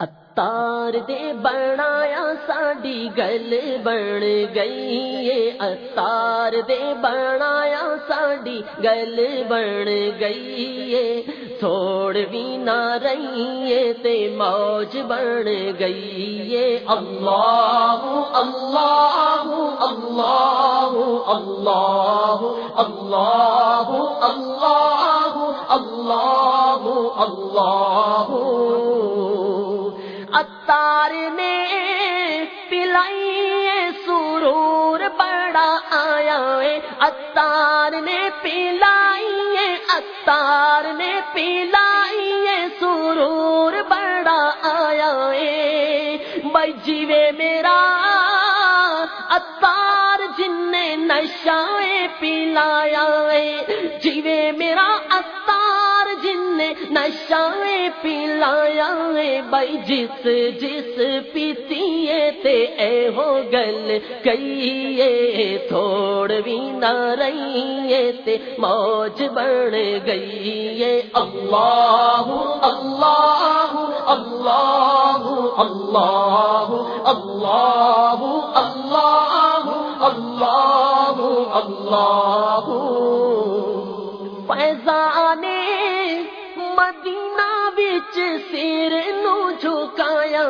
اتار دے بنایا ساڈی گل بن گئی اتار دے بنایا ساڈی گل بن گئی تھوڑ بھی نہ رہی تے موج بن گئی اللہ اللہ اللہ اللہ اللہ اللہ اللہ اللہ بڑا آیا ہے۔ اتار نے پلائی اتار نے پلائی سرور بڑا آیا ہے۔ بھائی جیوے میرا اتار جن نے نشا پلایا ہے۔ جیوے میرا اتار جن نے نشا پلایا ہے بھائی، جس جس پیتی تے اے ہو گل کئی تھوڑ بھی نہ رہی تے موج بن گئی اللہ اللہ اللہ اللہ اللہ اللہ اللہ اللہ۔ پیزانے مدینہ بچ سیر نو جھکایا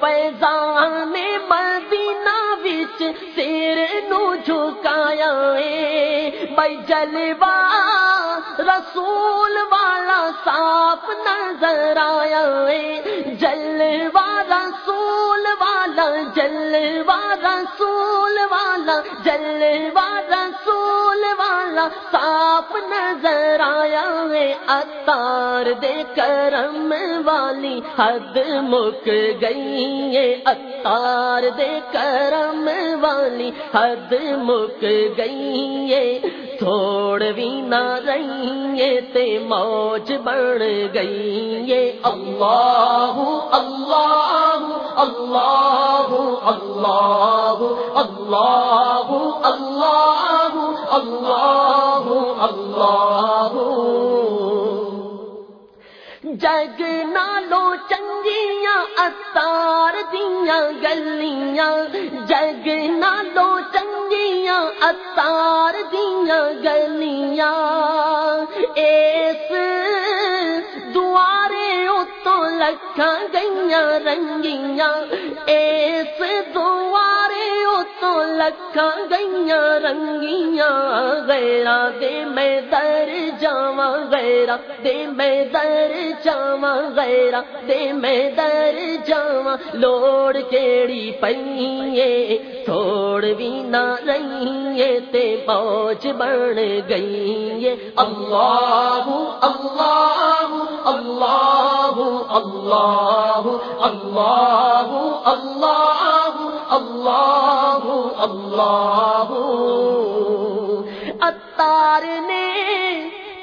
پیزانے مدینہ بچ سیر نو جھکایا بھائی جلوا رسول والا صاف نظر آیا جلوا رسول والا جلوا رسول والا جلوا رسول والا صاف نظر آیا ہے اتار دے کرم والی حد مک گئی ہے اتار دے کرم والی حد مک گئی ہے تھوڑ بھی نہ رہی تے موج بن گئی ہے اللہ اللہ اللہ اللہ اللہ اللہ جگ نالو چنگیاں اتار دیا گلیاں۔ جگ نالو چنگیاں اتار دیا گلیاں۔ اس دوارے اتو لکھا گئی رنگیاں۔ اس دوارے اتو لکھا گئی رنگیاں غیرا دے میں در جاواں غیرا دے میں در جاواں غیرا دے میں در جاواں لوڑ کیڑی پئیے تھوڑ بھی نہ رہیے تے پوچھ بن گئی اللہ اللہ اللہ اللہ اللہ اللہ اللہ اتار نے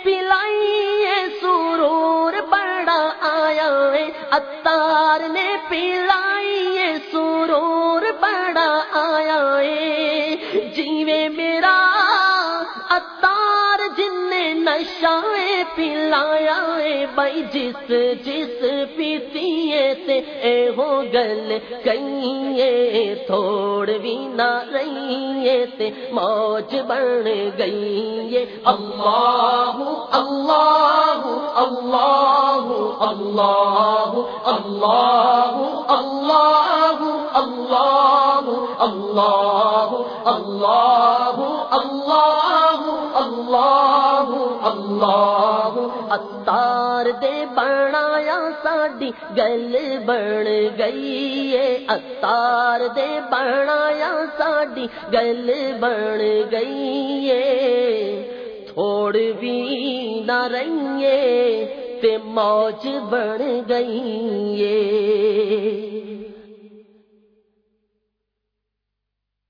پلائی سرور بڑا آیا اتار نے پلا نشا پلایا بھائی جس جس پیتی تے اے ہو گل کئی تھوڑ بھی نہ رہی تے موج بن گئی اللہ اللہ اللہ اللہ اللہ اللہ اللہ اللہ اللہ اللہ اتار دے بنایا ساڈی گل بن گئی ہے اتار دے بنایا ساڈی گل بن گئی ہے تھوڑ بھی نہ رہیے تے موج بن گئی ہے